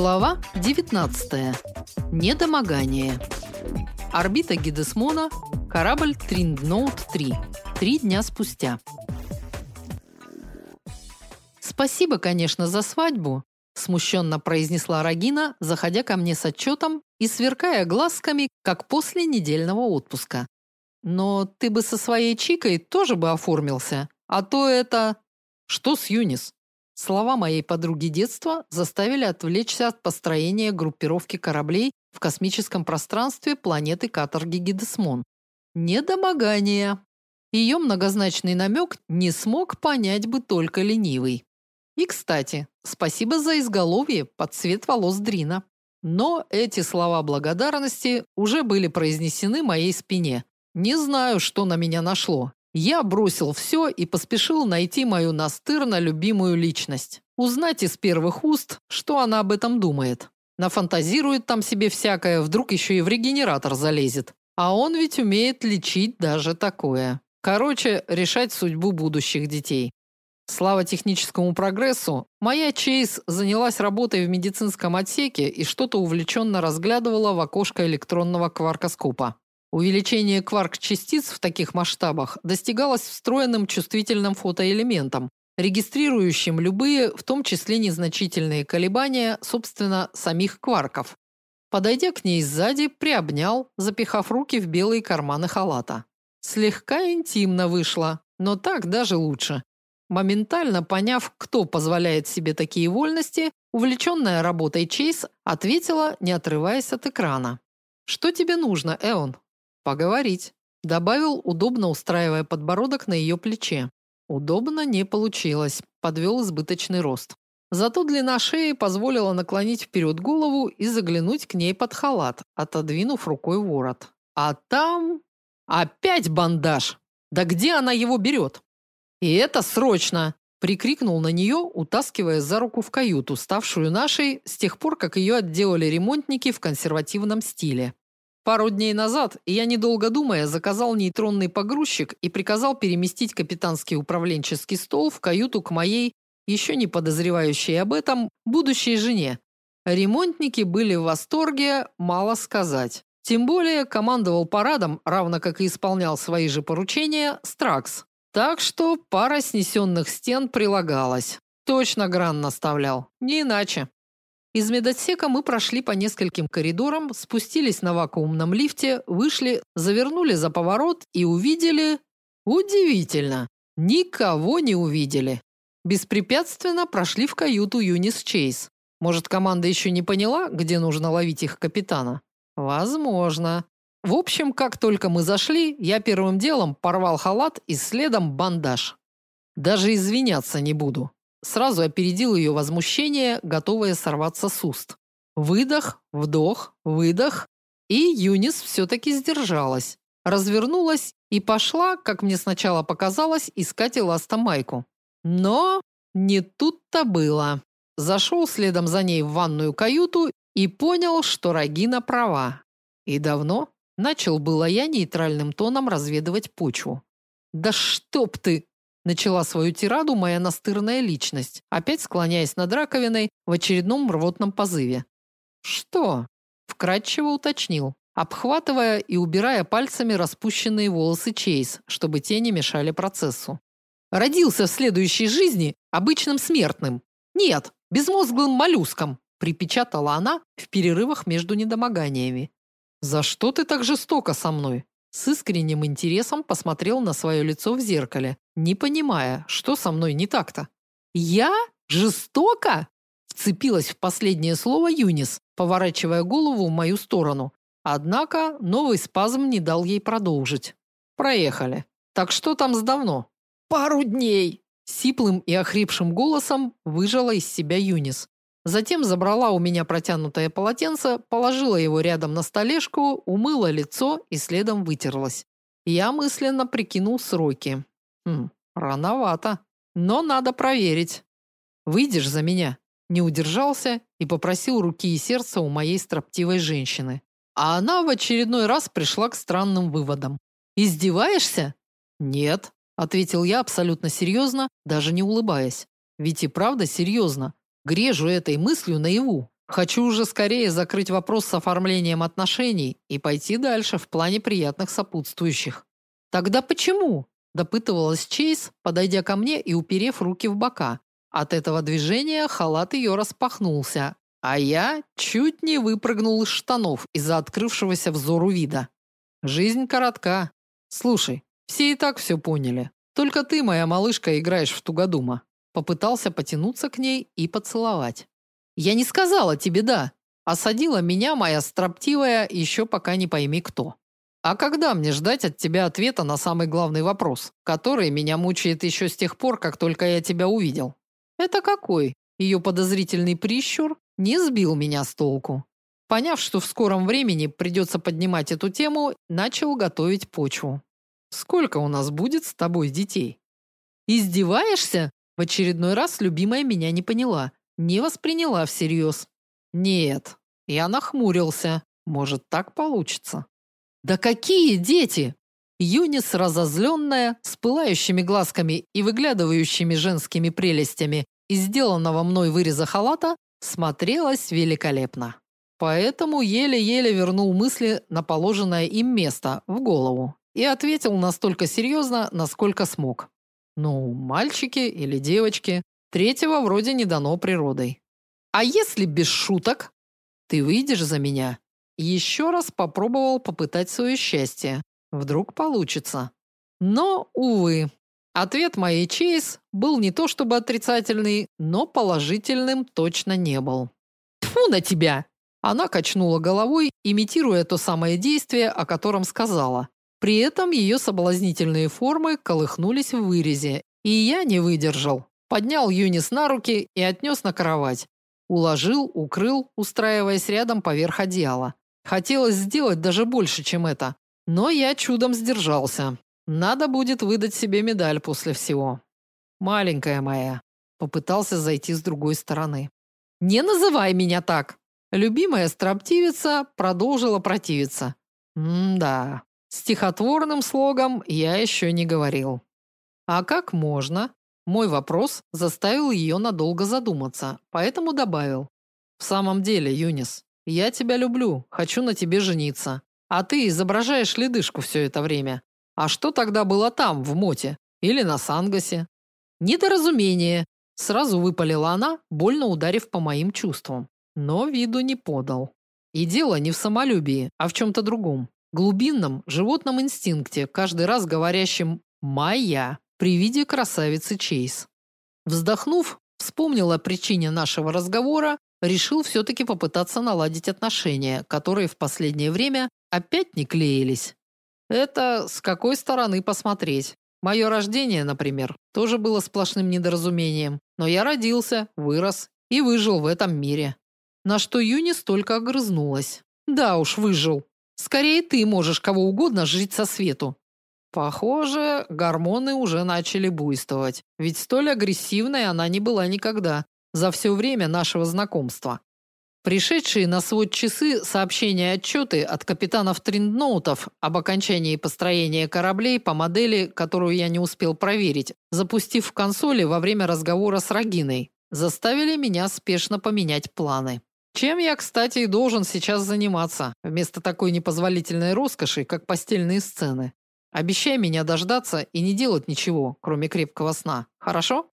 Глава 19. Недомогание. Орбита Гидесмона, корабль Триндноут 3. Три дня спустя. Спасибо, конечно, за свадьбу, смущенно произнесла Рагина, заходя ко мне с отчетом и сверкая глазками, как после недельного отпуска. Но ты бы со своей чикой тоже бы оформился, а то это что с Юнис? Слова моей подруги детства заставили отвлечься от построения группировки кораблей в космическом пространстве планеты каторги Гидесмон. Недомогание. Ее многозначный намек не смог понять бы только ленивый. И, кстати, спасибо за изголовье под цвет волос Дрина. Но эти слова благодарности уже были произнесены моей спине. Не знаю, что на меня нашло. Я бросил все и поспешил найти мою настырно любимую личность. Узнать из первых уст, что она об этом думает. Нафантазирует там себе всякое, вдруг еще и в регенератор залезет. А он ведь умеет лечить даже такое. Короче, решать судьбу будущих детей. Слава техническому прогрессу, моя Чейз занялась работой в медицинском отсеке и что-то увлеченно разглядывала в окошко электронного кваркоскопа. Увеличение кварк-частиц в таких масштабах достигалось встроенным чувствительным фотоэлементом, регистрирующим любые, в том числе незначительные колебания, собственно, самих кварков. Подойдя к ней сзади, приобнял, запихав руки в белые карманы халата. Слегка интимно вышло, но так даже лучше. Моментально поняв, кто позволяет себе такие вольности, увлеченная работой Чейз ответила, не отрываясь от экрана. Что тебе нужно, Эон? Поговорить, добавил, удобно устраивая подбородок на ее плече. Удобно не получилось, подвел избыточный рост. Зато длина шеи позволила наклонить вперед голову и заглянуть к ней под халат, отодвинув рукой ворот. А там опять бандаж. Да где она его берет? И это срочно, прикрикнул на нее, утаскивая за руку в каюту, ставшую нашей с тех пор, как ее отделали ремонтники в консервативном стиле. Пару дней назад я, недолго думая, заказал нейтронный погрузчик и приказал переместить капитанский управленческий стол в каюту к моей, еще не подозревающей об этом, будущей жене. Ремонтники были в восторге, мало сказать. Тем более командовал парадом, равно как и исполнял свои же поручения, Стракс. Так что пара снесенных стен прилагалась. Точно гран наставлял, не иначе. Из медотсека мы прошли по нескольким коридорам, спустились на вакуумном лифте, вышли, завернули за поворот и увидели удивительно, никого не увидели. Беспрепятственно прошли в каюту Юнис Чейз. Может, команда еще не поняла, где нужно ловить их капитана? Возможно. В общем, как только мы зашли, я первым делом порвал халат и следом бандаж. Даже извиняться не буду. Сразу опередил ее возмущение, готовое сорваться с уст. Выдох, вдох, выдох, и Юнис все таки сдержалась, развернулась и пошла, как мне сначала показалось, искать эластомайку. Но не тут-то было. Зашел следом за ней в ванную каюту и понял, что Рагина права. И давно начал было я нейтральным тоном разведывать почву. Да чтоб ты, начала свою тираду моя настырная личность, опять склоняясь над раковиной в очередном рвотном позыве. Что? вкратчиво уточнил, обхватывая и убирая пальцами распущенные волосы Чейз, чтобы те не мешали процессу. Родился в следующей жизни обычным смертным. Нет, безмозглым моллюском, припечатала она в перерывах между недомоганиями. За что ты так жестоко со мной? С искренним интересом посмотрел на свое лицо в зеркале, не понимая, что со мной не так-то. Я жестоко? Вцепилась в последнее слово Юнис, поворачивая голову в мою сторону. Однако новый спазм не дал ей продолжить. Проехали. Так что там с давно? Пару дней, сиплым и охрипшим голосом выжала из себя Юнис. Затем забрала у меня протянутое полотенце, положила его рядом на столешку, умыла лицо и следом вытерлась. Я мысленно прикинул сроки. Хм, рановато, но надо проверить. Выйдешь за меня? Не удержался и попросил руки и сердца у моей строптивой женщины. А она в очередной раз пришла к странным выводам. Издеваешься? Нет, ответил я абсолютно серьезно, даже не улыбаясь. Ведь и правда серьезно. Грежу этой мыслью наяву. Хочу уже скорее закрыть вопрос с оформлением отношений и пойти дальше в плане приятных сопутствующих. Тогда почему? допытывалась Чейз, подойдя ко мне и уперев руки в бока. От этого движения халат ее распахнулся, а я чуть не выпрыгнул из штанов из-за открывшегося взору вида. Жизнь коротка. Слушай, все и так все поняли. Только ты, моя малышка, играешь в тугодума. Попытался потянуться к ней и поцеловать. Я не сказала тебе да. Осадила меня моя строптивая, еще пока не пойми кто. А когда мне ждать от тебя ответа на самый главный вопрос, который меня мучает еще с тех пор, как только я тебя увидел? Это какой? Ее подозрительный прищур не сбил меня с толку. Поняв, что в скором времени придется поднимать эту тему, начал готовить почву. Сколько у нас будет с тобой детей? Издеваешься? В очередной раз любимая меня не поняла, не восприняла всерьез. Нет. Я нахмурился. Может, так получится. Да какие дети? Юнис, разозленная, с пылающими глазками и выглядывающими женскими прелестями из сделанного мной выреза халата, смотрелась великолепно. Поэтому еле-еле вернул мысли на положенное им место в голову и ответил настолько серьезно, насколько смог. Ну, мальчики или девочки, третьего вроде не дано природой. А если без шуток? Ты выйдешь за меня? Еще раз попробовал попытать свое счастье. Вдруг получится. Но увы, ответ моей Чейз был не то чтобы отрицательный, но положительным точно не был. Тфу на тебя. Она качнула головой, имитируя то самое действие, о котором сказала. При этом ее соблазнительные формы колыхнулись в вырезе, и я не выдержал. Поднял Юнис на руки и отнес на кровать. Уложил, укрыл, устраиваясь рядом поверх одеяла. Хотелось сделать даже больше, чем это, но я чудом сдержался. Надо будет выдать себе медаль после всего. Маленькая моя, попытался зайти с другой стороны. Не называй меня так. Любимая строптивица продолжила противиться. М-да. Стихотворным слогом я еще не говорил. А как можно? Мой вопрос заставил ее надолго задуматься, поэтому добавил: В самом деле, Юнис, я тебя люблю, хочу на тебе жениться. А ты изображаешь ледышку все это время. А что тогда было там, в моте или на Сангосе? Недоразумение, сразу выпалила она, больно ударив по моим чувствам, но виду не подал. И дело не в самолюбии, а в чем то другом глубинном животном инстинкте, каждый раз говорящем «моя» при виде красавицы Чейз. Вздохнув, вспомнил о причине нашего разговора, решил все таки попытаться наладить отношения, которые в последнее время опять не клеились. Это с какой стороны посмотреть? Мое рождение, например, тоже было сплошным недоразумением, но я родился, вырос и выжил в этом мире. На что Юни столько огрызнулась. Да уж, выжил. Скорее ты можешь кого угодно жить со свету. Похоже, гормоны уже начали буйствовать, ведь столь агрессивной она не была никогда за все время нашего знакомства. Пришедшие на свод часы сообщения и отчеты от капитанов триндноутов об окончании построения кораблей по модели, которую я не успел проверить, запустив в консоли во время разговора с Рогиной, заставили меня спешно поменять планы. Чем я, кстати, и должен сейчас заниматься, вместо такой непозволительной роскоши, как постельные сцены. Обещай меня дождаться и не делать ничего, кроме крепкого сна. Хорошо?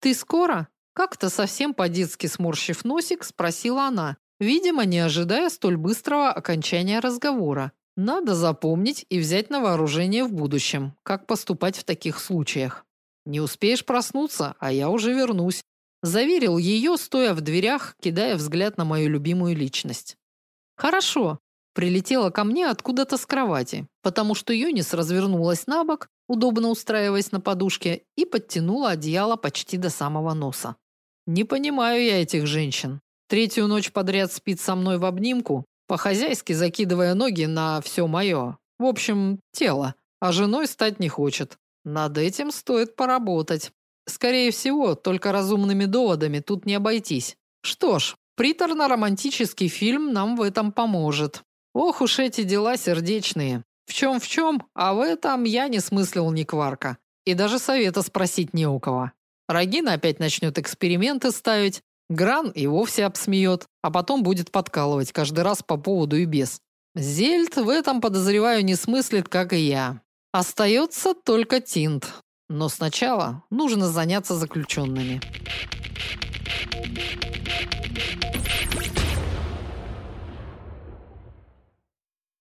Ты скоро? Как-то совсем по-детски сморщив носик, спросила она, видимо, не ожидая столь быстрого окончания разговора. Надо запомнить и взять на вооружение в будущем, как поступать в таких случаях. Не успеешь проснуться, а я уже вернусь. Заверил ее, стоя в дверях, кидая взгляд на мою любимую личность. Хорошо. Прилетела ко мне откуда-то с кровати, потому что Юнис развернулась на бок, удобно устраиваясь на подушке, и подтянула одеяло почти до самого носа. Не понимаю я этих женщин. Третью ночь подряд спит со мной в обнимку, по-хозяйски закидывая ноги на все мое. В общем, тело, а женой стать не хочет. Над этим стоит поработать. Скорее всего, только разумными доводами тут не обойтись. Что ж, приторно-романтический фильм нам в этом поможет. Ох уж эти дела сердечные. В чем в чем, а в этом я не смыслил ни кварка. И даже совета спросить не у кого. Рогина опять начнет эксперименты ставить, Гран и вовсе обсмеет, а потом будет подкалывать каждый раз по поводу и без. Зельд в этом, подозреваю, не смыслит, как и я. Остается только Тинт. Но сначала нужно заняться заключенными.